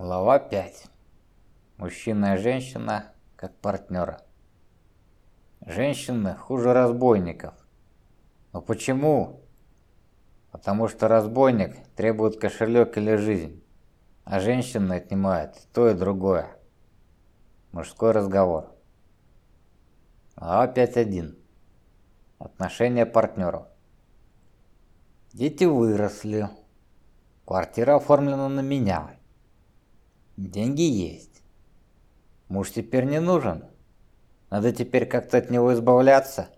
Глава 5. Мужчина и женщина как партнеры. Женщины хуже разбойников. Но почему? Потому что разбойник требует кошелек или жизнь, а женщина отнимает то и другое. Мужской разговор. Глава 5.1. Отношения партнеров. Дети выросли. Квартира оформлена на меня. Деньги есть. Муж теперь не нужен. Надо теперь как-то от него избавляться.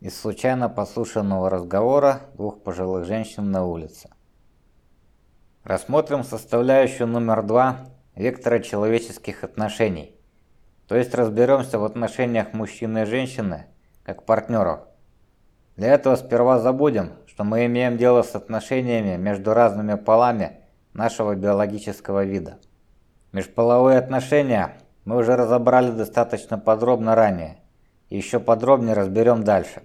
Из случайно послушанного разговора двух пожилых женщин на улице. Рассмотрим составляющую номер два вектора человеческих отношений. То есть разберемся в отношениях мужчины и женщины как партнеров. Для этого сперва забудем, что мы имеем дело с отношениями между разными полами нашего биологического вида. Межполовые отношения мы уже разобрали достаточно подробно ранее, и еще подробнее разберем дальше.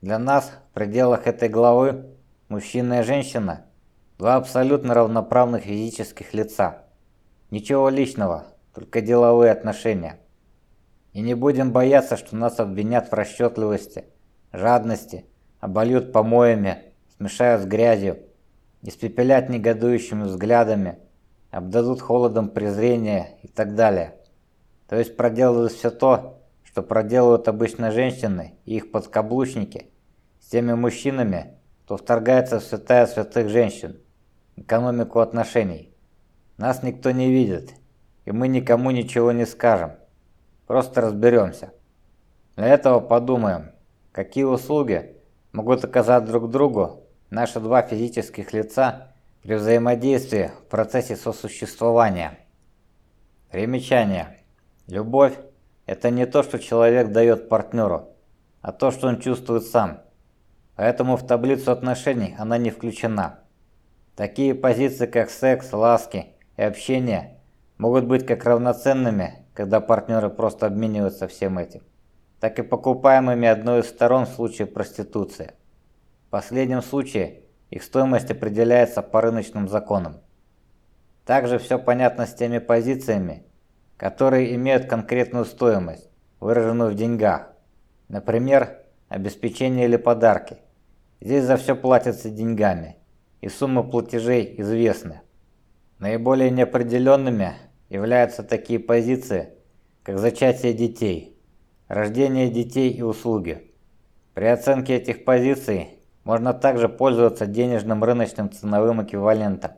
Для нас в пределах этой главы мужчина и женщина – два абсолютно равноправных физических лица. Ничего личного, только деловые отношения. И не будем бояться, что нас обвинят в расчетливости, жадности, обольют помоями, смешают с грязью, испепелят негодующими взглядами, обдадут холодом презрения и так далее. То есть проделывают все то, что проделывают обычно женщины и их подкаблучники с теми мужчинами, кто вторгается в святая святых женщин, экономику отношений. Нас никто не видит, и мы никому ничего не скажем. Просто разберемся. Для этого подумаем, какие услуги могут оказать друг другу наши два физических лица при взаимодействии в процессе сосуществования. Примечание. Любовь – это не то, что человек дает партнеру, а то, что он чувствует сам. Поэтому в таблицу отношений она не включена. Такие позиции, как секс, ласки и общение, могут быть как равноценными, когда партнеры просто обмениваются всем этим, так и покупаемыми одной из сторон в случае проституции. Последнем случае их стоимость определяется по рыночным законам. Также все понятно с теми позициями, которые имеют конкретную стоимость, выраженную в деньгах. Например, обеспечение или подарки. Здесь за все платятся деньгами, и суммы платежей известны. Наиболее неопределенными являются такие позиции, как зачатие детей, рождение детей и услуги. При оценке этих позиций можно также пользоваться денежным рыночным ценовым эквивалентом.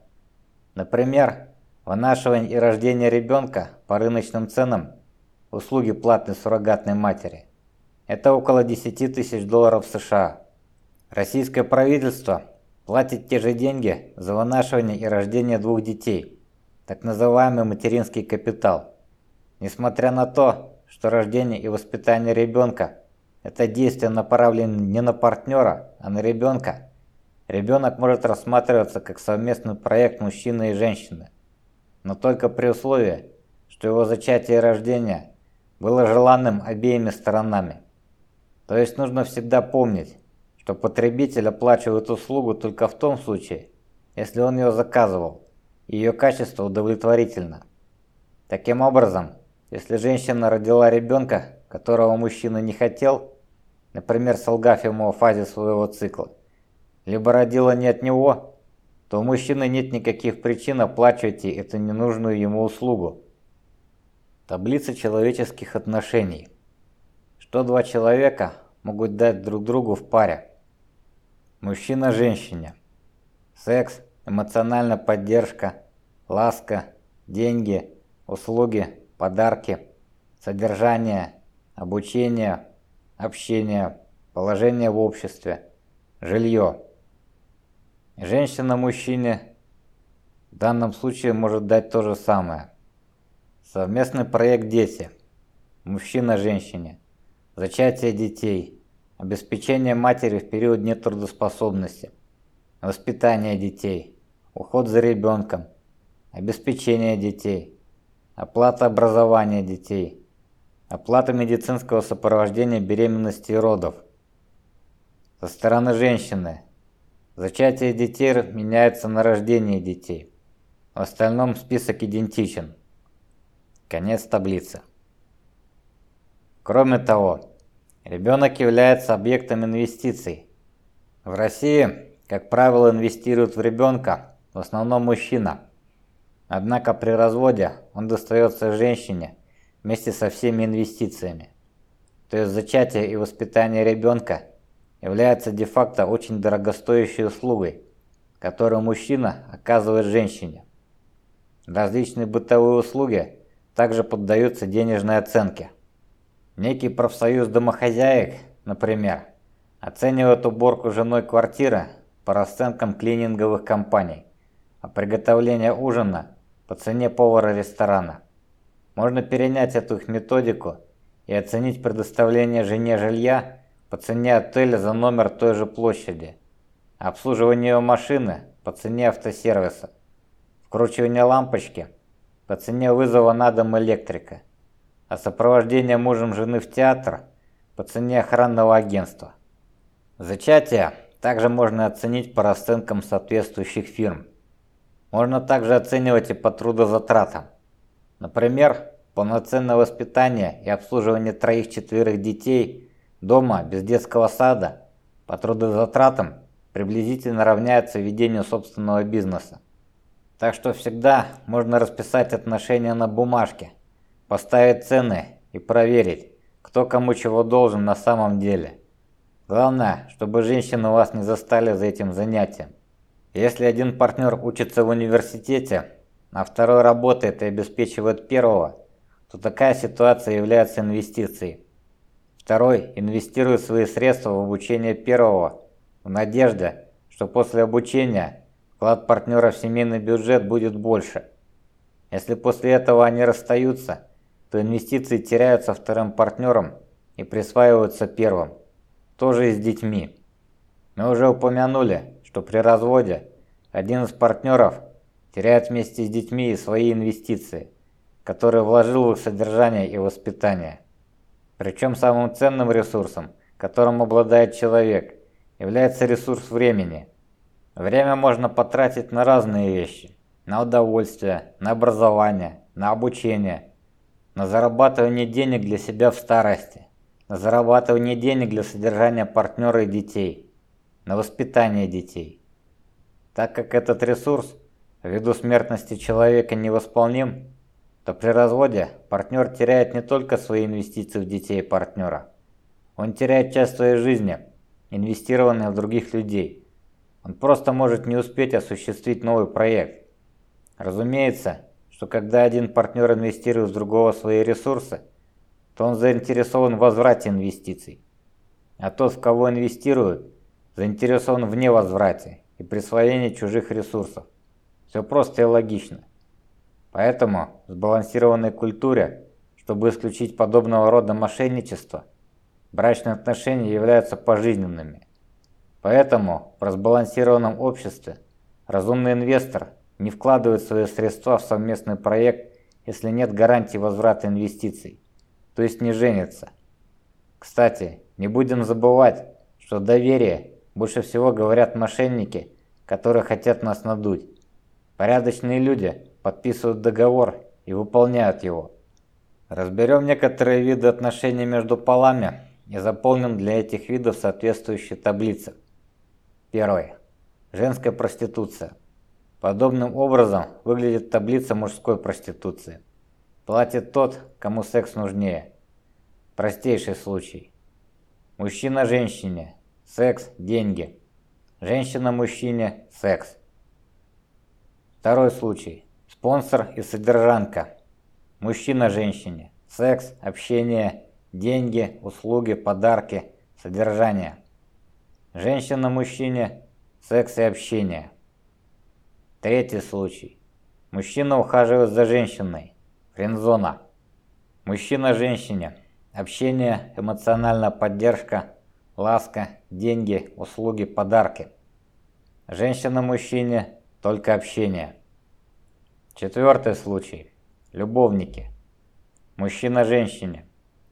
Например, вынашивание и рождение ребенка по рыночным ценам услуги платной суррогатной матери. Это около 10 тысяч долларов США. Российское правительство платит те же деньги за вынашивание и рождение двух детей – так называемый материнский капитал. Несмотря на то, что рождение и воспитание ребенка – это действие направлено не на партнера, а на ребенка, ребенок может рассматриваться как совместный проект мужчины и женщины, но только при условии, что его зачатие и рождение было желанным обеими сторонами. То есть нужно всегда помнить, что потребитель оплачивает услугу только в том случае, если он ее заказывал ее качество удовлетворительно. Таким образом, если женщина родила ребенка, которого мужчина не хотел, например, солгав ему о фазе своего цикла, либо родила не от него, то у мужчины нет никаких причин оплачивать эту ненужную ему услугу. Таблица человеческих отношений. Что два человека могут дать друг другу в паре? Мужчина женщине. Секс – эмоциональная поддержка, ласка, деньги, услуги, подарки, содержание, обучение, общение, положение в обществе, жилье. Женщина мужчине в данном случае может дать то же самое. Совместный проект «Дети», мужчина женщине, зачатие детей, обеспечение матери в период нетрудоспособности, воспитание детей – уход за ребенком, обеспечение детей, оплата образования детей, оплата медицинского сопровождения беременности и родов. Со стороны женщины зачатие детей меняется на рождение детей. В остальном список идентичен. Конец таблицы. Кроме того, ребенок является объектом инвестиций. В России, как правило, инвестируют в ребенка в основном мужчина. Однако при разводе он достается женщине вместе со всеми инвестициями. То есть зачатие и воспитание ребенка является де-факто очень дорогостоящей услугой, которую мужчина оказывает женщине. Различные бытовые услуги также поддаются денежной оценке. Некий профсоюз домохозяек, например, оценивает уборку женой квартиры по расценкам клининговых компаний, а приготовление ужина по цене повара ресторана. Можно перенять эту их методику и оценить предоставление жене жилья по цене отеля за номер той же площади, обслуживание машины по цене автосервиса, вкручивание лампочки по цене вызова на дом электрика, а сопровождение мужем жены в театр по цене охранного агентства. Зачатие также можно оценить по расценкам соответствующих фирм. Можно также оценивать и по трудозатратам. Например, полноценное воспитание и обслуживание троих-четверых детей дома без детского сада по трудозатратам приблизительно равняется ведению собственного бизнеса. Так что всегда можно расписать отношения на бумажке, поставить цены и проверить, кто кому чего должен на самом деле. Главное, чтобы женщины вас не застали за этим занятием. Если один партнер учится в университете, а второй работает и обеспечивает первого, то такая ситуация является инвестицией. Второй инвестирует свои средства в обучение первого в надежде, что после обучения вклад партнера в семейный бюджет будет больше. Если после этого они расстаются, то инвестиции теряются вторым партнером и присваиваются первым, тоже и с детьми. Мы уже упомянули, что при разводе один из партнеров теряет вместе с детьми и свои инвестиции который вложил в их содержание и воспитание. Причем самым ценным ресурсом, которым обладает человек, является ресурс времени. Время можно потратить на разные вещи. На удовольствие, на образование, на обучение, на зарабатывание денег для себя в старости, на зарабатывание денег для содержания партнера и детей, на воспитание детей. Так как этот ресурс, ввиду смертности человека невосполним, то при разводе партнер теряет не только свои инвестиции в детей партнера. Он теряет часть своей жизни, инвестированной в других людей. Он просто может не успеть осуществить новый проект. Разумеется, что когда один партнер инвестирует в другого свои ресурсы, то он заинтересован в возврате инвестиций. А тот, в кого инвестируют, заинтересован в невозврате и присвоении чужих ресурсов. Все просто и логично. Поэтому в сбалансированной культуре, чтобы исключить подобного рода мошенничество, брачные отношения являются пожизненными. Поэтому в разбалансированном обществе разумный инвестор не вкладывает свои средства в совместный проект, если нет гарантии возврата инвестиций, то есть не женится. Кстати, не будем забывать, что доверие больше всего говорят мошенники, которые хотят нас надуть. Порядочные люди подписывают договор и выполняют его. Разберем некоторые виды отношений между полами и заполним для этих видов соответствующие таблицы. Первое. Женская проституция. Подобным образом выглядит таблица мужской проституции. Платит тот, кому секс нужнее. Простейший случай. Мужчина женщине. Секс – деньги. Женщина мужчине – секс. Второй случай. Спонсор и содержанка. Мужчина женщине. Секс, общение, деньги, услуги, подарки, содержание. Женщина мужчине. Секс и общение. Третий случай. Мужчина ухаживает за женщиной. Френдзона. Мужчина женщине. Общение, эмоциональная поддержка, ласка, деньги, услуги, подарки. Женщина мужчине. Только общение. Четвертый случай. Любовники. Мужчина женщине.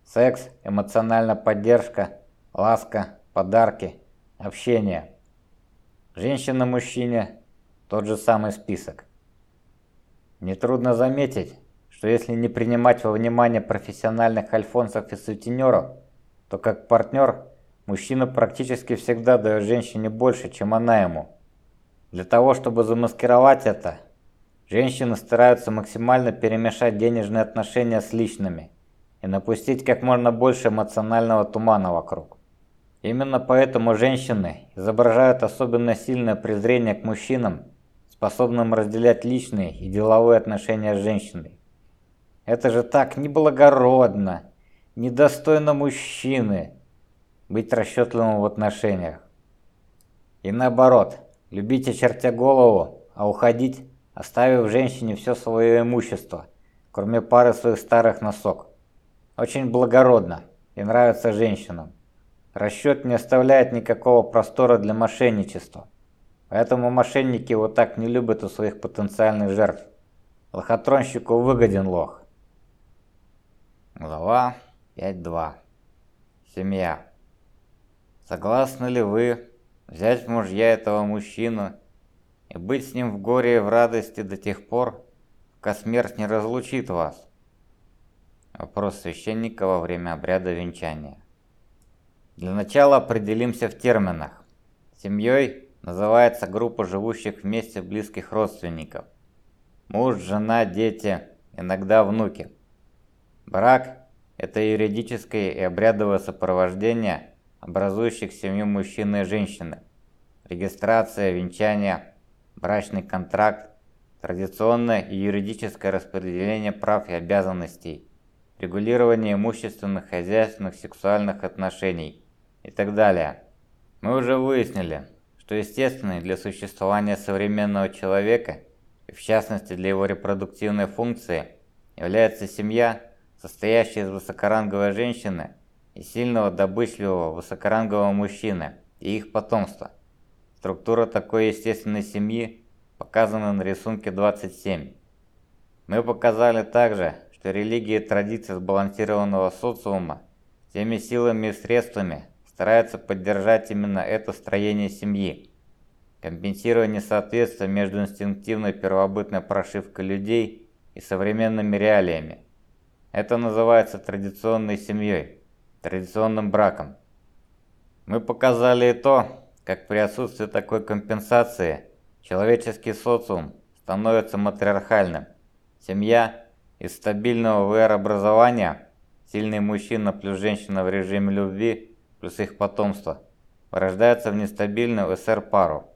Секс, эмоциональная поддержка, ласка, подарки, общение. Женщина мужчине. Тот же самый список. Нетрудно заметить, что если не принимать во внимание профессиональных альфонсов и сутенеров, то как партнер мужчина практически всегда дает женщине больше, чем она ему. Для того, чтобы замаскировать это, женщины стараются максимально перемешать денежные отношения с личными и напустить как можно больше эмоционального тумана вокруг. Именно поэтому женщины изображают особенно сильное презрение к мужчинам, способным разделять личные и деловые отношения с женщиной. Это же так неблагородно, недостойно мужчины быть расчетливым в отношениях. И наоборот, любить очертя голову, а уходить, оставив женщине все свое имущество, кроме пары своих старых носок. Очень благородно и нравится женщинам. Расчет не оставляет никакого простора для мошенничества. Поэтому мошенники вот так не любят у своих потенциальных жертв. Лохотронщику выгоден лох. Глава 5.2. Семья. Согласны ли вы взять в мужья этого мужчину и быть с ним в горе и в радости до тех пор, пока смерть не разлучит вас? Вопрос священника во время обряда венчания. Для начала определимся в терминах. Семьей называется группа живущих вместе близких родственников. Муж, жена, дети, иногда внуки. Брак – это юридическое и обрядовое сопровождение образующих семью мужчины и женщины. Регистрация, венчание, брачный контракт, традиционное и юридическое распределение прав и обязанностей, регулирование имущественных, хозяйственных, сексуальных отношений – и так далее. Мы уже выяснили, что естественной для существования современного человека, и в частности для его репродуктивной функции, является семья, состоящая из высокоранговой женщины и сильного добычливого высокорангового мужчины и их потомства. Структура такой естественной семьи показана на рисунке 27. Мы показали также, что религии и традиции сбалансированного социума теми силами и средствами, старается поддержать именно это строение семьи, компенсируя несоответствие между инстинктивной первобытной прошивкой людей и современными реалиями. Это называется традиционной семьей, традиционным браком. Мы показали и то, как при отсутствии такой компенсации человеческий социум становится матриархальным. Семья из стабильного ВР-образования, сильный мужчина плюс женщина в режиме любви – плюс их потомство, вырождается в нестабильную СР-пару,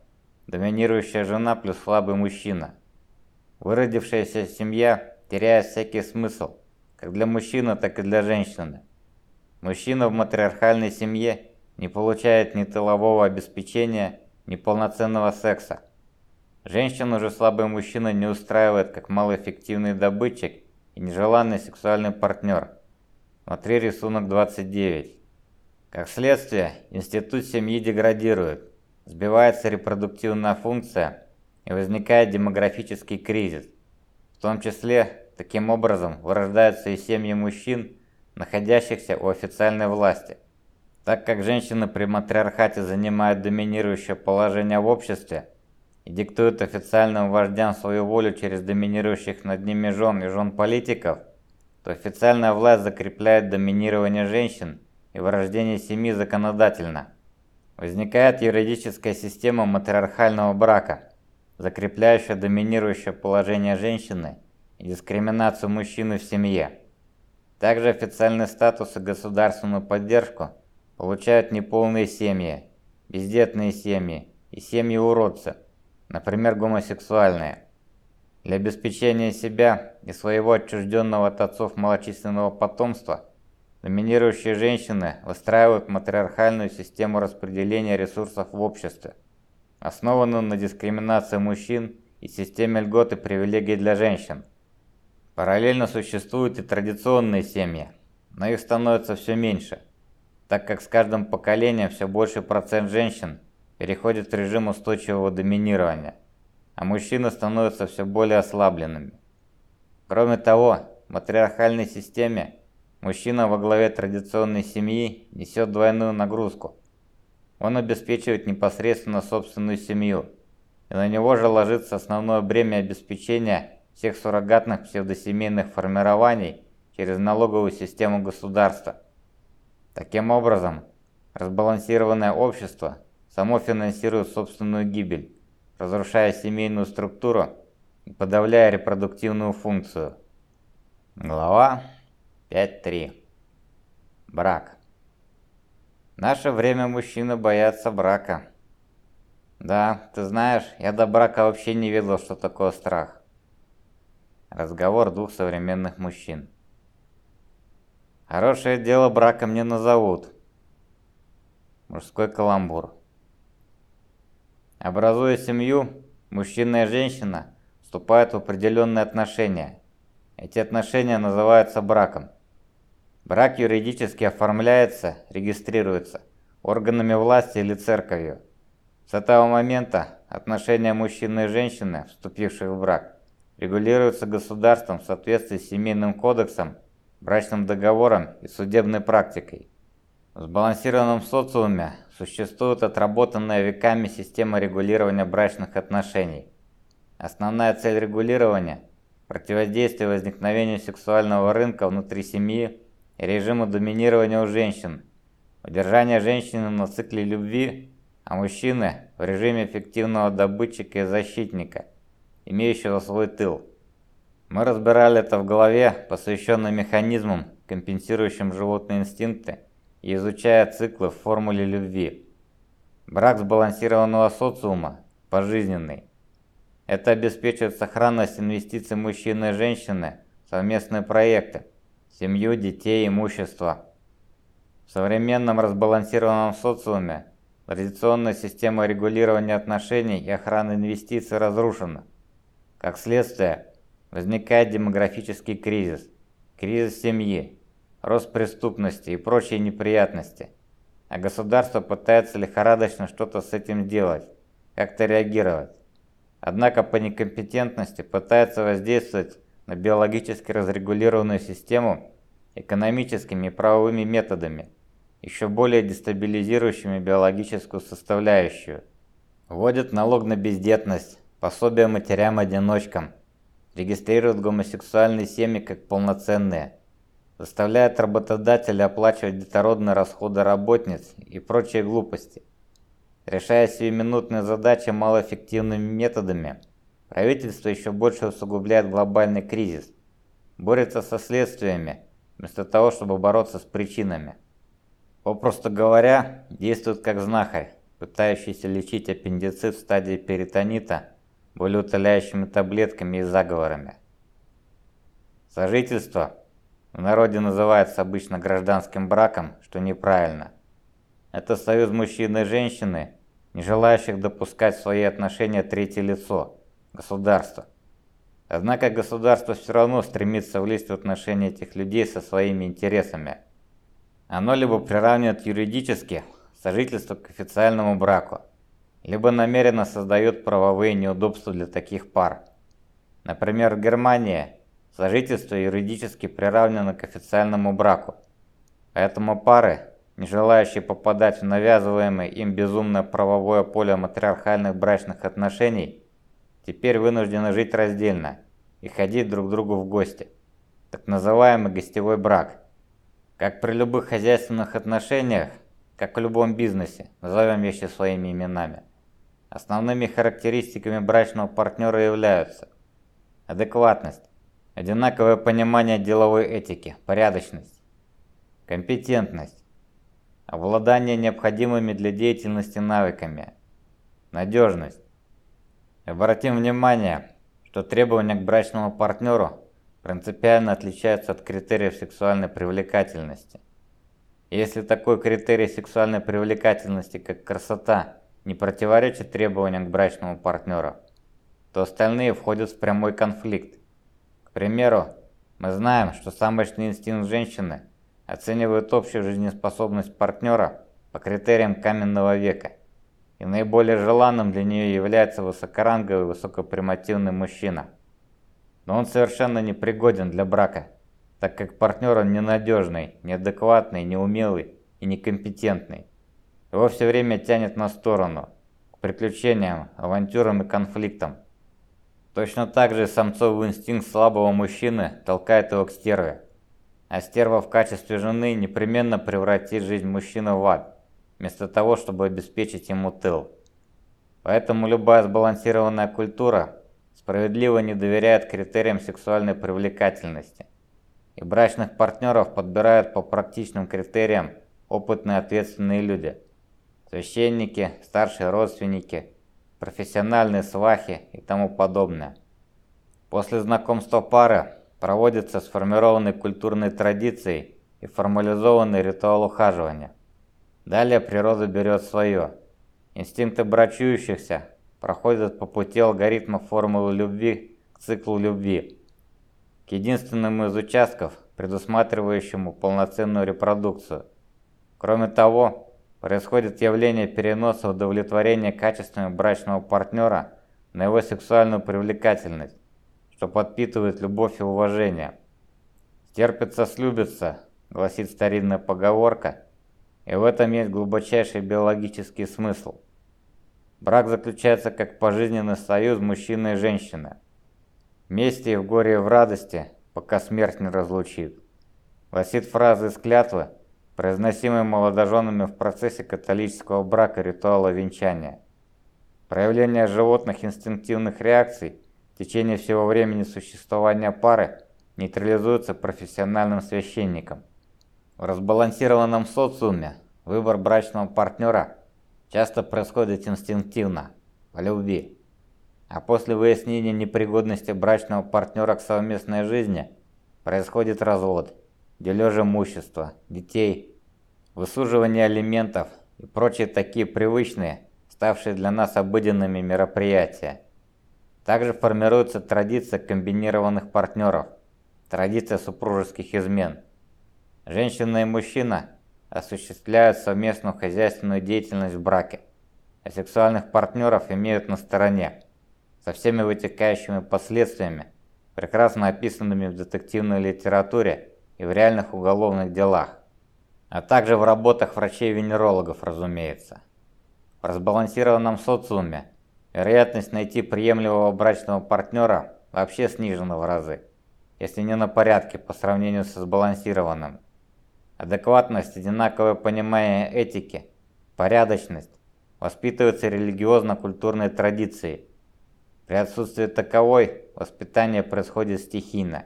доминирующая жена плюс слабый мужчина. Выродившаяся семья теряет всякий смысл, как для мужчины, так и для женщины. Мужчина в матриархальной семье не получает ни тылового обеспечения, ни полноценного секса. Женщину же слабый мужчина не устраивает как малоэффективный добытчик и нежеланный сексуальный партнер. Смотри рисунок 29. Как следствие, институт семьи деградирует, сбивается репродуктивная функция и возникает демографический кризис. В том числе, таким образом, вырождаются и семьи мужчин, находящихся у официальной власти. Так как женщины при матриархате занимают доминирующее положение в обществе и диктуют официальным вождям свою волю через доминирующих над ними жен и жен политиков, то официальная власть закрепляет доминирование женщин и вырождение семьи законодательно. Возникает юридическая система матриархального брака, закрепляющая доминирующее положение женщины и дискриминацию мужчины в семье. Также официальный статус и государственную поддержку получают неполные семьи, бездетные семьи и семьи-уродцы, например, гомосексуальные. Для обеспечения себя и своего отчужденного от отцов малочисленного потомства – Доминирующие женщины выстраивают матриархальную систему распределения ресурсов в обществе, основанную на дискриминации мужчин и системе льгот и привилегий для женщин. Параллельно существуют и традиционные семьи, но их становится все меньше, так как с каждым поколением все больше процент женщин переходит в режим устойчивого доминирования, а мужчины становятся все более ослабленными. Кроме того, в матриархальной системе Мужчина во главе традиционной семьи несет двойную нагрузку. Он обеспечивает непосредственно собственную семью, и на него же ложится основное бремя обеспечения всех суррогатных псевдосемейных формирований через налоговую систему государства. Таким образом, разбалансированное общество само финансирует собственную гибель, разрушая семейную структуру и подавляя репродуктивную функцию. Глава 5.3. Брак. В наше время мужчины боятся брака. Да, ты знаешь, я до брака вообще не видел, что такое страх. Разговор двух современных мужчин. Хорошее дело брака мне назовут. Мужской каламбур. Образуя семью, мужчина и женщина вступают в определенные отношения. Эти отношения называются браком. Брак юридически оформляется, регистрируется органами власти или церковью. С этого момента отношения мужчины и женщины, вступивших в брак, регулируются государством в соответствии с семейным кодексом, брачным договором и судебной практикой. В сбалансированном социуме существует отработанная веками система регулирования брачных отношений. Основная цель регулирования – противодействие возникновению сексуального рынка внутри семьи и режиму доминирования у женщин, удержание женщины на цикле любви а мужчины в режиме эффективного добытчика и защитника, имеющего свой тыл. Мы разбирали это в главе, посвященной механизмам, компенсирующим животные инстинкты и изучая циклы в формуле любви. Брак сбалансированного социума – пожизненный. Это обеспечивает сохранность инвестиций мужчины и женщины совместные проекты, семью, детей, имущество. В современном разбалансированном социуме Традиционная система регулирования отношений и охраны инвестиций разрушена. Как следствие, возникает демографический кризис, кризис семьи, рост преступности и прочие неприятности. А государство пытается лихорадочно что-то с этим делать, как-то реагировать. Однако по некомпетентности пытается воздействовать на биологически разрегулированную систему экономическими и правовыми методами – еще более дестабилизирующими биологическую составляющую. Вводят налог на бездетность, пособие матерям-одиночкам, регистрируют гомосексуальные семьи как полноценные, заставляют работодателя оплачивать детородные расходы работниц и прочие глупости. Решая сиюминутные задачи малоэффективными методами, правительство еще больше усугубляет глобальный кризис, борется со следствиями, вместо того, чтобы бороться с причинами. Попросту говоря, действует как знахарь, пытающийся лечить аппендицит в стадии перитонита болеутоляющими таблетками и заговорами. Сожительство в народе называется обычно гражданским браком, что неправильно. Это союз мужчины и женщины, не желающих допускать в свои отношения третье лицо – государство. Однако государство все равно стремится влезть в отношения этих людей со своими интересами – оно либо приравнивает юридически сожительство к официальному браку, либо намеренно создает правовые неудобства для таких пар. Например, в Германии сожительство юридически приравнено к официальному браку, поэтому пары, не желающие попадать в навязываемое им безумное правовое поле матриархальных брачных отношений, теперь вынуждены жить раздельно и ходить друг к другу в гости. Так называемый гостевой брак – как при любых хозяйственных отношениях, как в любом бизнесе, назовем вещи своими именами. Основными характеристиками брачного партнера являются адекватность, одинаковое понимание деловой этики, порядочность, компетентность, обладание необходимыми для деятельности навыками, надежность. Обратим внимание, что требования к брачному партнеру принципиально отличаются от критериев сексуальной привлекательности. Если такой критерий сексуальной привлекательности, как красота, не противоречит требованиям к брачному партнеру, то остальные входят в прямой конфликт. К примеру, мы знаем, что самочный инстинкт женщины оценивает общую жизнеспособность партнера по критериям каменного века, и наиболее желанным для нее является высокоранговый высокопримативный мужчина – но он совершенно непригоден для брака, так как партнер он ненадежный, неадекватный, неумелый и некомпетентный. Его все время тянет на сторону, к приключениям, авантюрам и конфликтам. Точно так же самцовый инстинкт слабого мужчины толкает его к стерве. А стерва в качестве жены непременно превратит жизнь мужчины в ад, вместо того, чтобы обеспечить ему тыл. Поэтому любая сбалансированная культура справедливо не доверяет критериям сексуальной привлекательности. И брачных партнеров подбирают по практичным критериям опытные ответственные люди. Священники, старшие родственники, профессиональные свахи и тому подобное. После знакомства пары проводится сформированной культурной традицией и формализованный ритуал ухаживания. Далее природа берет свое. Инстинкты брачующихся проходят по пути алгоритма формулы любви к циклу любви, к единственному из участков, предусматривающему полноценную репродукцию. Кроме того, происходит явление переноса удовлетворения качествами брачного партнера на его сексуальную привлекательность, что подпитывает любовь и уважение. «Стерпится, слюбится», – гласит старинная поговорка, и в этом есть глубочайший биологический смысл. Брак заключается как пожизненный союз мужчины и женщины. Вместе и в горе и в радости, пока смерть не разлучит. Гласит фраза из клятвы, произносимой молодоженами в процессе католического брака ритуала венчания. Проявление животных инстинктивных реакций в течение всего времени существования пары нейтрализуется профессиональным священником. В разбалансированном социуме выбор брачного партнера часто происходит инстинктивно, по любви. А после выяснения непригодности брачного партнера к совместной жизни происходит развод, дележ имущества, детей, высуживание алиментов и прочие такие привычные, ставшие для нас обыденными мероприятия. Также формируется традиция комбинированных партнеров, традиция супружеских измен. Женщина и мужчина осуществляют совместную хозяйственную деятельность в браке, а сексуальных партнеров имеют на стороне, со всеми вытекающими последствиями, прекрасно описанными в детективной литературе и в реальных уголовных делах, а также в работах врачей-венерологов, разумеется. В разбалансированном социуме Вероятность найти приемлемого брачного партнера вообще снижена в разы, если не на порядке по сравнению со сбалансированным. Адекватность, одинаковое понимание этики, порядочность воспитываются религиозно-культурной традицией. При отсутствии таковой воспитание происходит стихийно,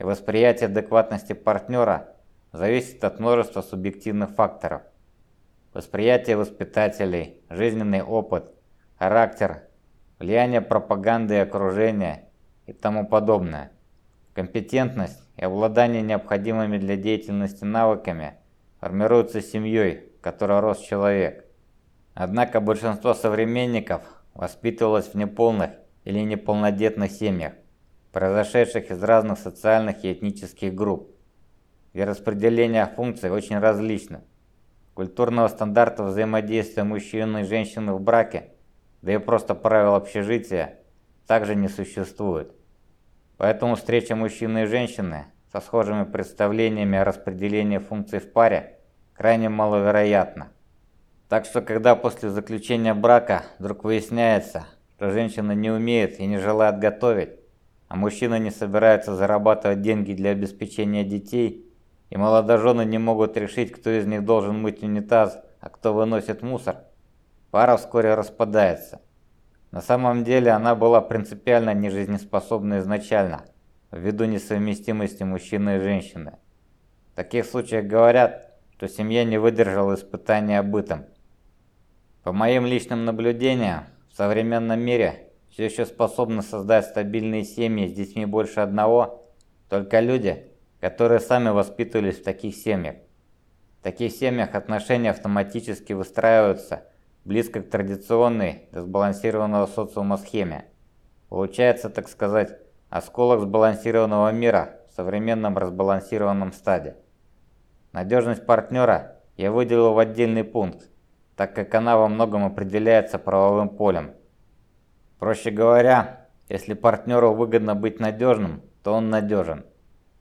и восприятие адекватности партнера зависит от множества субъективных факторов. Восприятие воспитателей, жизненный опыт – характер, влияние пропаганды и окружения и тому подобное. Компетентность и обладание необходимыми для деятельности навыками формируются семьей, в которой рос человек. Однако большинство современников воспитывалось в неполных или неполнодетных семьях, произошедших из разных социальных и этнических групп, где распределение функций очень различно. Культурного стандарта взаимодействия мужчины и женщины в браке да и просто правил общежития также не существует. Поэтому встреча мужчины и женщины со схожими представлениями о распределении функций в паре крайне маловероятна. Так что когда после заключения брака вдруг выясняется, что женщина не умеет и не желает готовить, а мужчина не собирается зарабатывать деньги для обеспечения детей, и молодожены не могут решить, кто из них должен мыть унитаз, а кто выносит мусор – Пара вскоре распадается. На самом деле она была принципиально нежизнеспособна изначально, ввиду несовместимости мужчины и женщины. В таких случаях говорят, что семья не выдержала испытания бытом. По моим личным наблюдениям, в современном мире все еще способны создать стабильные семьи с детьми больше одного, только люди, которые сами воспитывались в таких семьях. В таких семьях отношения автоматически выстраиваются близко к традиционной, сбалансированного социума схеме. Получается, так сказать, осколок сбалансированного мира в современном разбалансированном стаде. Надежность партнера я выделил в отдельный пункт, так как она во многом определяется правовым полем. Проще говоря, если партнеру выгодно быть надежным, то он надежен.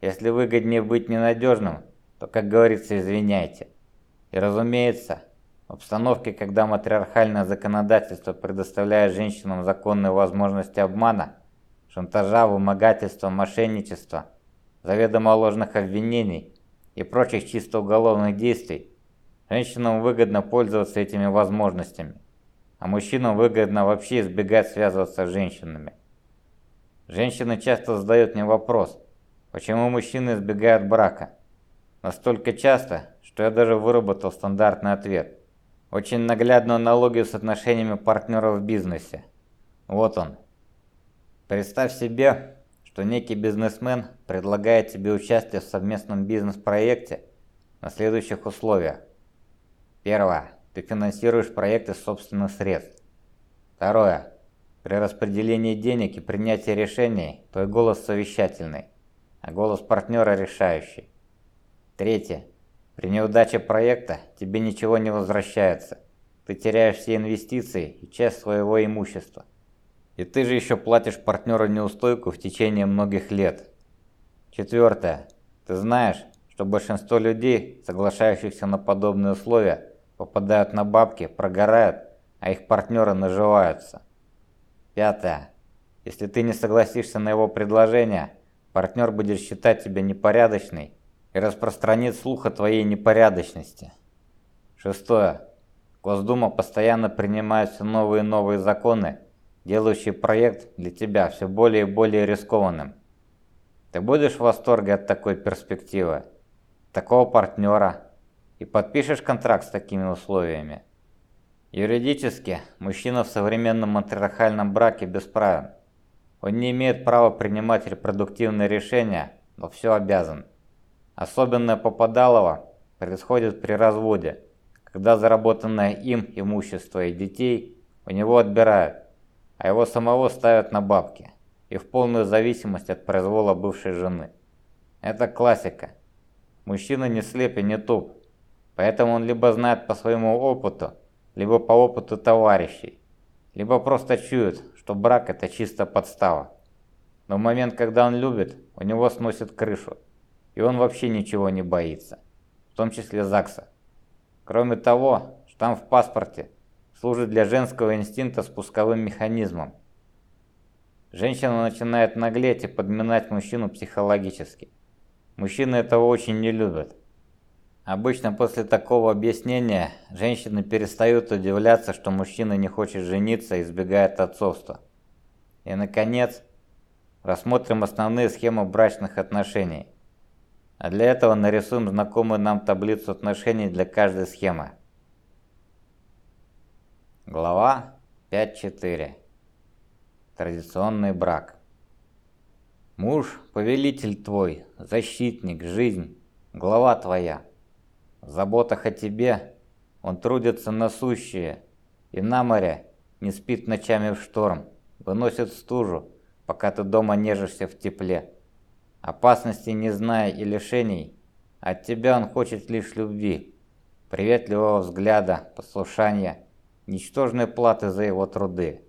Если выгоднее быть ненадежным, то, как говорится, извиняйте. И разумеется, в обстановке, когда матриархальное законодательство предоставляет женщинам законные возможности обмана, шантажа, вымогательства, мошенничества, заведомо ложных обвинений и прочих чисто уголовных действий, женщинам выгодно пользоваться этими возможностями, а мужчинам выгодно вообще избегать связываться с женщинами. Женщины часто задают мне вопрос, почему мужчины избегают брака. Настолько часто, что я даже выработал стандартный ответ. Очень наглядную аналогию с отношениями партнеров в бизнесе. Вот он. Представь себе, что некий бизнесмен предлагает тебе участие в совместном бизнес-проекте на следующих условиях. Первое. Ты финансируешь проект из собственных средств. Второе. При распределении денег и принятии решений твой голос совещательный, а голос партнера решающий. Третье. При неудаче проекта тебе ничего не возвращается. Ты теряешь все инвестиции и часть своего имущества. И ты же еще платишь партнеру неустойку в течение многих лет. Четвертое. Ты знаешь, что большинство людей, соглашающихся на подобные условия, попадают на бабки, прогорают, а их партнеры наживаются. Пятое. Если ты не согласишься на его предложение, партнер будет считать тебя непорядочной и распространит слух о твоей непорядочности. Шестое. Госдума постоянно принимает все новые и новые законы, делающие проект для тебя все более и более рискованным. Ты будешь в восторге от такой перспективы, такого партнера и подпишешь контракт с такими условиями? Юридически, мужчина в современном матрихальном браке бесправен. Он не имеет права принимать репродуктивные решения, но все обязан. Особенное попадалово происходит при разводе, когда заработанное им имущество и детей у него отбирают, а его самого ставят на бабки и в полную зависимость от произвола бывшей жены. Это классика. Мужчина не слеп и не туп, поэтому он либо знает по своему опыту, либо по опыту товарищей, либо просто чует, что брак это чисто подстава. Но в момент, когда он любит, у него сносит крышу, и он вообще ничего не боится, в том числе ЗАГСа. Кроме того, штамп в паспорте служит для женского инстинкта спусковым механизмом. Женщина начинает наглеть и подминать мужчину психологически. Мужчины этого очень не любят. Обычно после такого объяснения женщины перестают удивляться, что мужчина не хочет жениться и избегает отцовства. И, наконец, рассмотрим основные схемы брачных отношений. А для этого нарисуем знакомую нам таблицу отношений для каждой схемы. Глава 5.4. Традиционный брак. Муж – повелитель твой, защитник, жизнь, глава твоя – в заботах о тебе он трудится насущие, и на море не спит ночами в шторм, выносит стужу, пока ты дома нежишься в тепле. Опасности не зная и лишений, от тебя он хочет лишь любви, приветливого взгляда, послушания, ничтожной платы за его труды.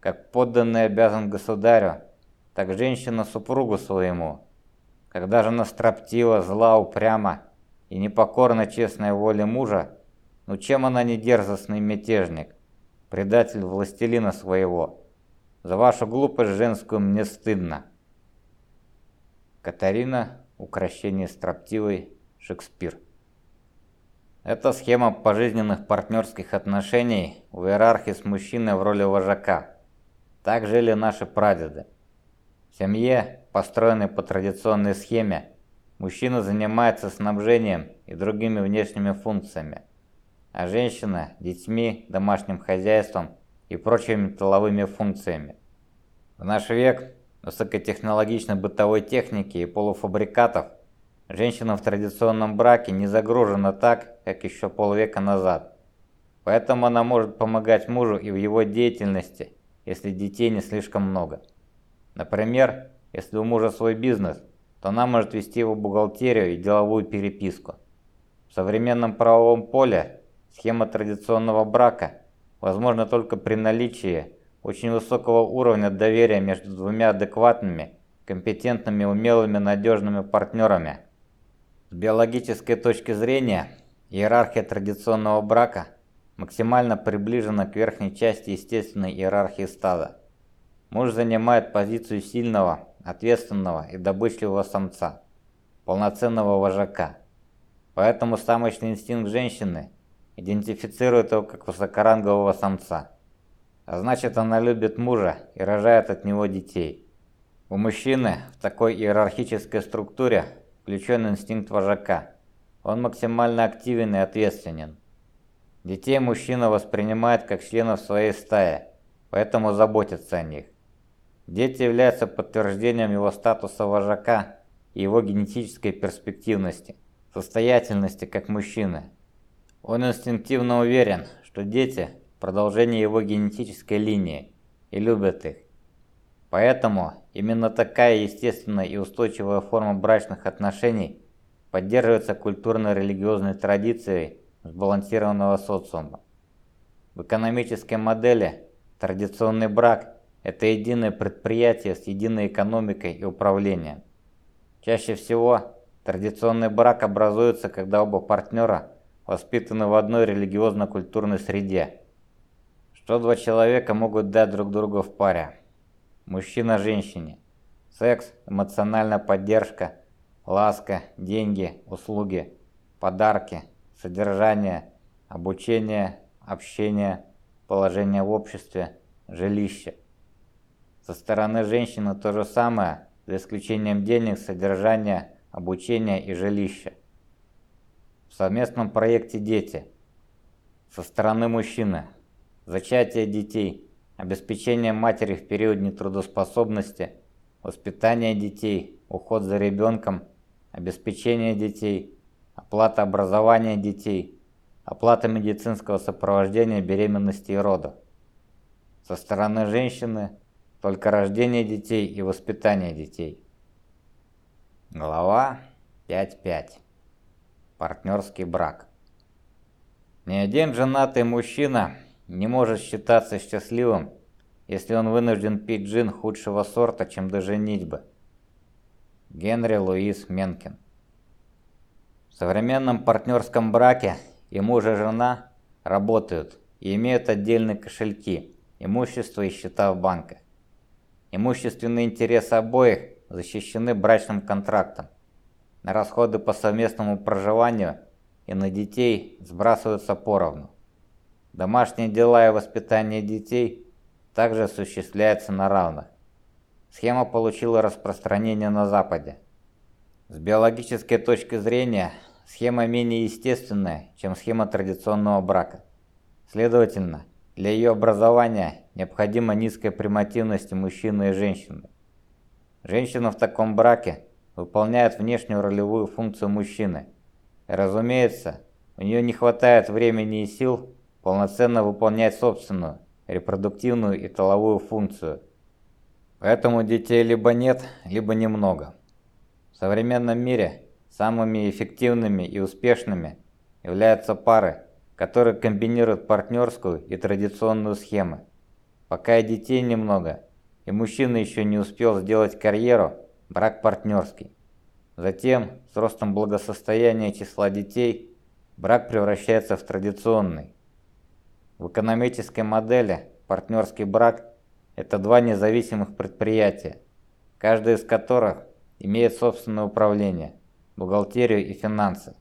Как подданный обязан государю, так женщина супругу своему. Когда же она строптива, зла, упряма, и непокорна честной воле мужа, ну чем она не дерзостный мятежник, предатель властелина своего? За вашу глупость женскую мне стыдно. Катарина, укращение строптивой, Шекспир. Это схема пожизненных партнерских отношений в иерархии с мужчиной в роли вожака. Так жили наши прадеды. В семье, построенной по традиционной схеме, Мужчина занимается снабжением и другими внешними функциями, а женщина – детьми, домашним хозяйством и прочими тыловыми функциями. В наш век высокотехнологичной бытовой техники и полуфабрикатов женщина в традиционном браке не загружена так, как еще полвека назад. Поэтому она может помогать мужу и в его деятельности, если детей не слишком много. Например, если у мужа свой бизнес – то она может вести его бухгалтерию и деловую переписку. В современном правовом поле схема традиционного брака возможна только при наличии очень высокого уровня доверия между двумя адекватными, компетентными, умелыми, надежными партнерами. С биологической точки зрения, иерархия традиционного брака максимально приближена к верхней части естественной иерархии стада. муж занимает позицию сильного, ответственного и добычливого самца, полноценного вожака. Поэтому самочный инстинкт женщины идентифицирует его как высокорангового самца. А значит, она любит мужа и рожает от него детей. У мужчины в такой иерархической структуре включен инстинкт вожака. Он максимально активен и ответственен. Детей мужчина воспринимает как членов своей стаи, поэтому заботится о них. Дети являются подтверждением его статуса вожака и его генетической перспективности, состоятельности как мужчины. Он инстинктивно уверен, что дети – продолжение его генетической линии и любят их. Поэтому именно такая естественная и устойчивая форма брачных отношений поддерживается культурно-религиозной традицией сбалансированного социума. В экономической модели традиционный брак – это единое предприятие с единой экономикой и управлением. Чаще всего традиционный брак образуется, когда оба партнера воспитаны в одной религиозно-культурной среде. Что два человека могут дать друг другу в паре? Мужчина женщине. Секс, эмоциональная поддержка, ласка, деньги, услуги, подарки – содержание, обучение, общение, положение в обществе, жилище. Со стороны женщины то же самое, за исключением денег, содержания, обучения и жилища. В совместном проекте «Дети» со стороны мужчины. Зачатие детей, обеспечение матери в период нетрудоспособности, воспитание детей, уход за ребенком, обеспечение детей, оплата образования детей, оплата медицинского сопровождения беременности и родов. Со стороны женщины только рождение детей и воспитание детей. Глава 5.5. Партнерский брак. Ни один женатый мужчина не может считаться счастливым, если он вынужден пить джин худшего сорта, чем до женитьбы. Генри Луис Менкин в современном партнерском браке и муж и жена работают и имеют отдельные кошельки, имущество и счета в банках. Имущественные интересы обоих защищены брачным контрактом. На расходы по совместному проживанию и на детей сбрасываются поровну. Домашние дела и воспитание детей также осуществляются на равных. Схема получила распространение на Западе. С биологической точки зрения, схема менее естественная, чем схема традиционного брака. Следовательно, для ее образования необходима низкая примативность мужчины и женщины. Женщина в таком браке выполняет внешнюю ролевую функцию мужчины. И, разумеется, у нее не хватает времени и сил полноценно выполнять собственную, репродуктивную и толовую функцию. Поэтому детей либо нет, либо немного. В современном мире самыми эффективными и успешными являются пары, которые комбинируют партнерскую и традиционную схемы. Пока и детей немного, и мужчина еще не успел сделать карьеру, брак партнерский. Затем, с ростом благосостояния числа детей, брак превращается в традиционный. В экономической модели партнерский брак – это два независимых предприятия, каждое из которых имеет собственное управление, бухгалтерию и финансы.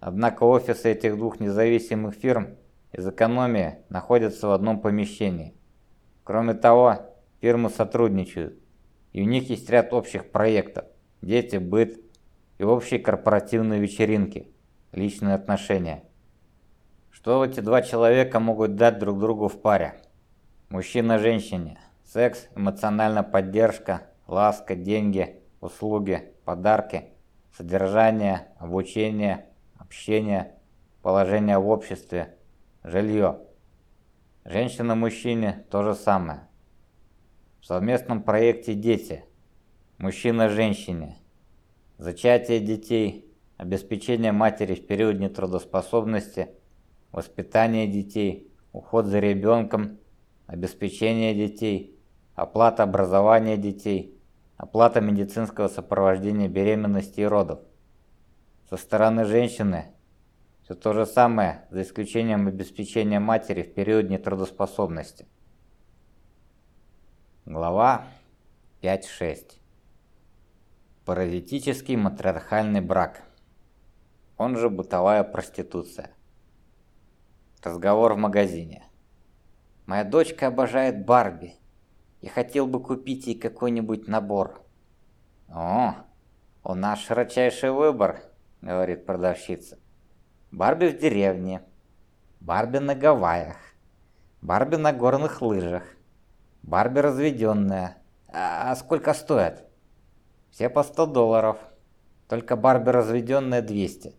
Однако офисы этих двух независимых фирм из экономии находятся в одном помещении. Кроме того, фирмы сотрудничают, и у них есть ряд общих проектов – дети, быт и общие корпоративные вечеринки, личные отношения. Что эти два человека могут дать друг другу в паре? Мужчина женщине. Секс, эмоциональная поддержка, ласка, деньги, услуги, подарки, содержание, обучение, общение, положение в обществе, жилье. Женщина-мужчине то же самое. В совместном проекте «Дети» мужчина-женщине, зачатие детей, обеспечение матери в период нетрудоспособности, воспитание детей, уход за ребенком, обеспечение детей, оплата образования детей – Оплата медицинского сопровождения беременности и родов. Со стороны женщины все то же самое, за исключением обеспечения матери в период нетрудоспособности. Глава 5.6. Паразитический матриархальный брак. Он же бытовая проституция. Разговор в магазине. Моя дочка обожает Барби. Я хотел бы купить ей какой-нибудь набор. О, у нас широчайший выбор, говорит продавщица. Барби в деревне. Барби на Гавайях. Барби на горных лыжах. Барби разведенная. А, а сколько стоит? Все по 100 долларов. Только Барби разведенная 200.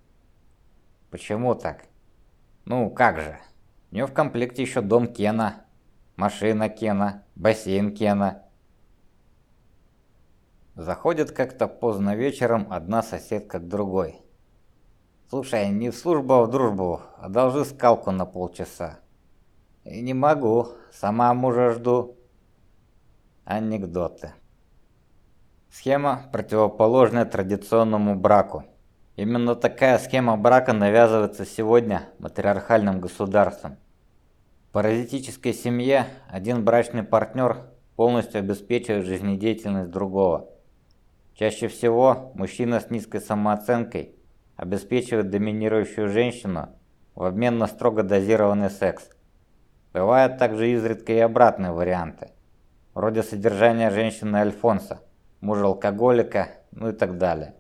Почему так? Ну, как же. У нее в комплекте еще дом Кена, машина Кена, бассейн Кена. Заходит как-то поздно вечером одна соседка к другой. Слушай, не в службу, а в дружбу. Одолжи скалку на полчаса. И не могу, сама мужа жду. Анекдоты. Схема, противоположная традиционному браку. Именно такая схема брака навязывается сегодня матриархальным государством. В паразитической семье один брачный партнер полностью обеспечивает жизнедеятельность другого. Чаще всего мужчина с низкой самооценкой обеспечивает доминирующую женщину в обмен на строго дозированный секс. Бывают также изредка и обратные варианты вроде содержания женщины Альфонса, мужа алкоголика, ну и так далее.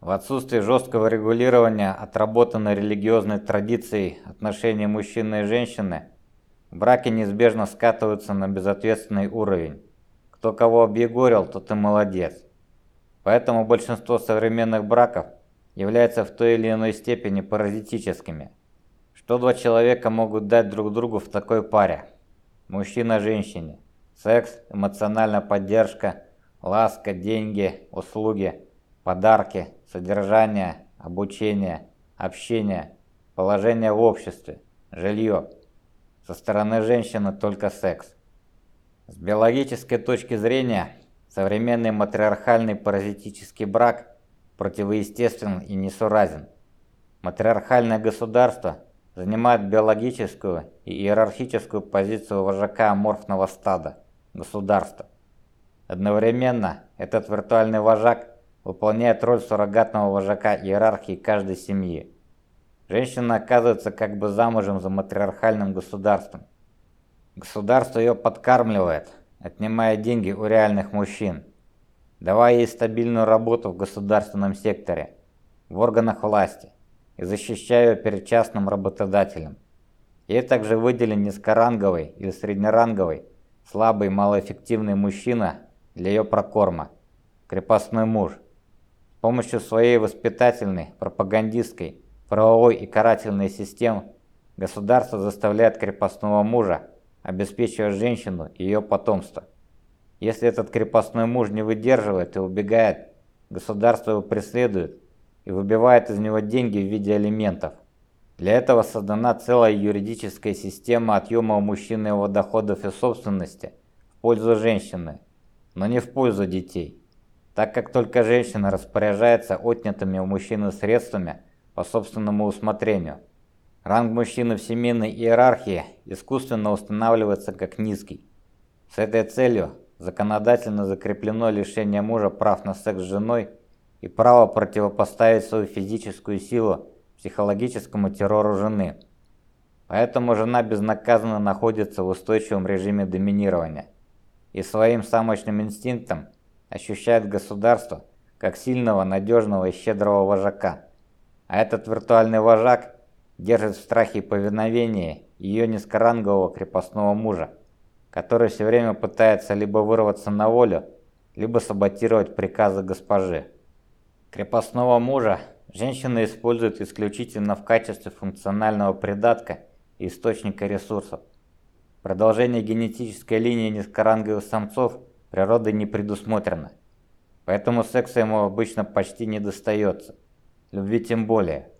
В отсутствие жесткого регулирования отработанной религиозной традицией отношений мужчины и женщины, браки неизбежно скатываются на безответственный уровень. Кто кого объегорил, тот и молодец. Поэтому большинство современных браков являются в той или иной степени паразитическими. Что два человека могут дать друг другу в такой паре? Мужчина женщине. Секс, эмоциональная поддержка, ласка, деньги, услуги, подарки, содержание, обучение, общение, положение в обществе, жилье. Со стороны женщины только секс. С биологической точки зрения, современный матриархальный паразитический брак противоестествен и несуразен. Матриархальное государство занимает биологическую и иерархическую позицию вожака аморфного стада государства. Одновременно этот виртуальный вожак выполняет роль суррогатного вожака иерархии каждой семьи. Женщина оказывается как бы замужем за матриархальным государством. Государство ее подкармливает, отнимая деньги у реальных мужчин, давая ей стабильную работу в государственном секторе, в органах власти и защищая ее перед частным работодателем. Ей также выделен низкоранговый или среднеранговый Слабый, малоэффективный мужчина для ее прокорма. Крепостной муж. С помощью своей воспитательной, пропагандистской, правовой и карательной систем государство заставляет крепостного мужа обеспечивать женщину и ее потомство. Если этот крепостной муж не выдерживает и убегает, государство его преследует и выбивает из него деньги в виде алиментов. Для этого создана целая юридическая система отъема у мужчины его доходов и собственности в пользу женщины, но не в пользу детей, так как только женщина распоряжается отнятыми у мужчины средствами по собственному усмотрению. Ранг мужчины в семейной иерархии искусственно устанавливается как низкий. С этой целью законодательно закреплено лишение мужа прав на секс с женой и право противопоставить свою физическую силу психологическому террору жены. Поэтому жена безнаказанно находится в устойчивом режиме доминирования и своим самочным инстинктом ощущает государство как сильного, надежного и щедрого вожака. А этот виртуальный вожак держит в страхе и повиновении ее низкорангового крепостного мужа, который все время пытается либо вырваться на волю, либо саботировать приказы госпожи. Крепостного мужа Женщины используют исключительно в качестве функционального придатка и источника ресурсов. Продолжение генетической линии низкоранговых самцов природой не предусмотрено. Поэтому секса ему обычно почти не достается. Любви тем более.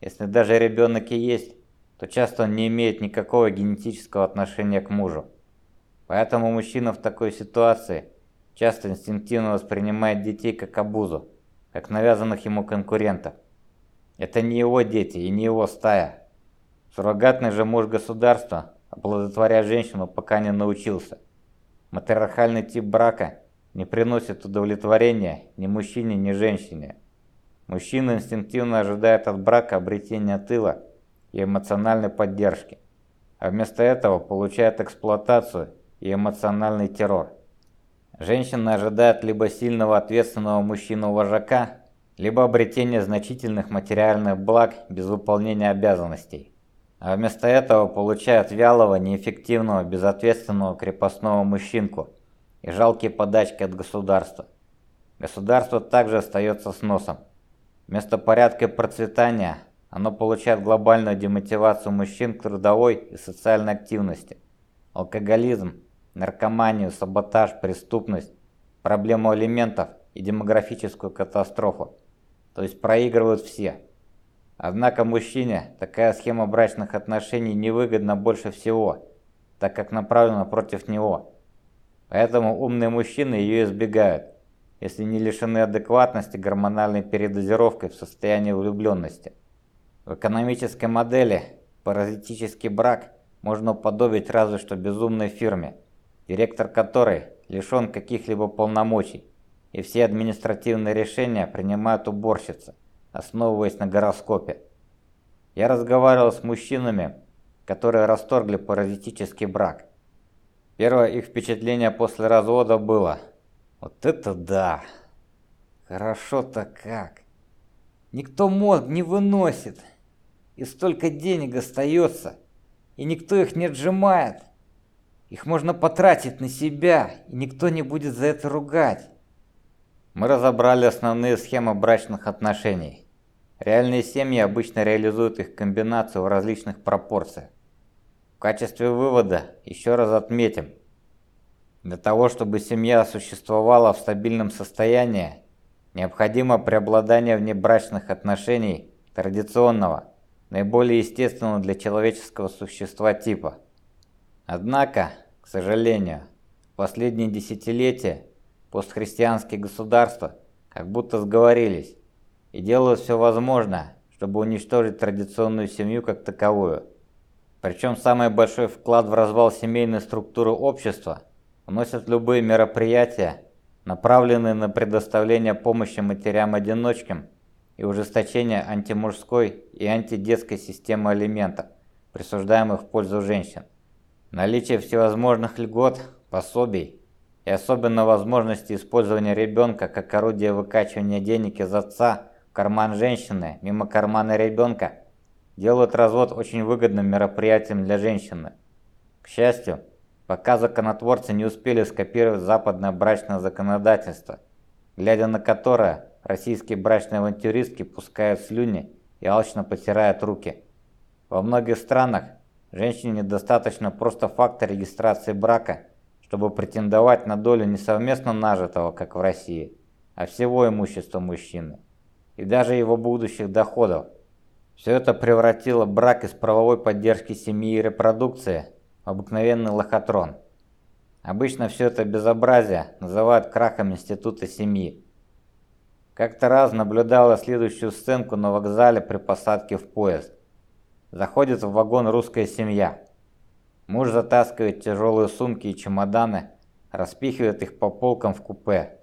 Если даже ребенок и есть, то часто он не имеет никакого генетического отношения к мужу. Поэтому мужчина в такой ситуации часто инстинктивно воспринимает детей как обузу как навязанных ему конкурентов. Это не его дети и не его стая. Суррогатный же муж государства оплодотворять женщину пока не научился. матриархальный тип брака не приносит удовлетворения ни мужчине, ни женщине. Мужчина инстинктивно ожидает от брака обретения тыла и эмоциональной поддержки, а вместо этого получает эксплуатацию и эмоциональный террор. Женщина ожидает либо сильного ответственного мужчину-вожака, либо обретения значительных материальных благ без выполнения обязанностей. А вместо этого получает вялого, неэффективного, безответственного крепостного мужчинку и жалкие подачки от государства. Государство также остается с носом. Вместо порядка процветания оно получает глобальную демотивацию мужчин к трудовой и социальной активности, алкоголизм, наркоманию, саботаж, преступность, проблему алиментов и демографическую катастрофу. То есть проигрывают все. Однако мужчине такая схема брачных отношений невыгодна больше всего, так как направлена против него. Поэтому умные мужчины ее избегают, если не лишены адекватности гормональной передозировкой в состоянии влюбленности. В экономической модели паразитический брак можно уподобить разве что безумной фирме, директор которой лишен каких-либо полномочий, и все административные решения принимают уборщицы, основываясь на гороскопе. Я разговаривал с мужчинами, которые расторгли паразитический брак. Первое их впечатление после развода было «Вот это да! Хорошо-то как! Никто мозг не выносит, и столько денег остается, и никто их не отжимает!» Их можно потратить на себя, и никто не будет за это ругать. Мы разобрали основные схемы брачных отношений. Реальные семьи обычно реализуют их комбинацию в различных пропорциях. В качестве вывода еще раз отметим. Для того, чтобы семья существовала в стабильном состоянии, необходимо преобладание внебрачных отношений традиционного, наиболее естественного для человеческого существа типа. Однако, к сожалению, в последние десятилетия постхристианские государства как будто сговорились и делают все возможное, чтобы уничтожить традиционную семью как таковую. Причем самый большой вклад в развал семейной структуры общества вносят любые мероприятия, направленные на предоставление помощи матерям-одиночкам и ужесточение антимужской и антидетской системы алиментов, присуждаемых в пользу женщин. Наличие всевозможных льгот, пособий и особенно возможности использования ребенка как орудия выкачивания денег из отца в карман женщины мимо кармана ребенка делают развод очень выгодным мероприятием для женщины. К счастью, пока законотворцы не успели скопировать западное брачное законодательство, глядя на которое российские брачные авантюристки пускают слюни и алчно потирают руки. Во многих странах Женщине недостаточно просто факта регистрации брака, чтобы претендовать на долю не совместно нажитого, как в России, а всего имущества мужчины, и даже его будущих доходов. Все это превратило брак из правовой поддержки семьи и репродукции в обыкновенный лохотрон. Обычно все это безобразие называют крахом института семьи. Как-то раз наблюдала следующую сценку на вокзале при посадке в поезд. Заходит в вагон русская семья. Муж затаскивает тяжелые сумки и чемоданы, распихивает их по полкам в купе.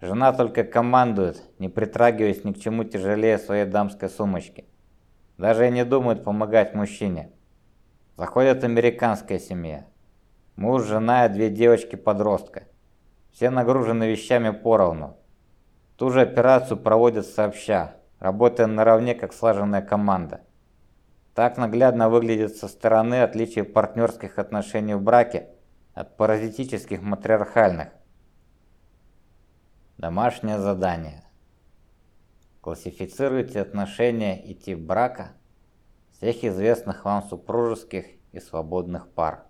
Жена только командует, не притрагиваясь ни к чему тяжелее своей дамской сумочки. Даже и не думает помогать мужчине. Заходит американская семья. Муж, жена и две девочки-подростка. Все нагружены вещами поровну. Ту же операцию проводят сообща, работая наравне как слаженная команда. Так наглядно выглядит со стороны отличие партнерских отношений в браке от паразитических матриархальных. Домашнее задание. Классифицируйте отношения и тип брака всех известных вам супружеских и свободных пар.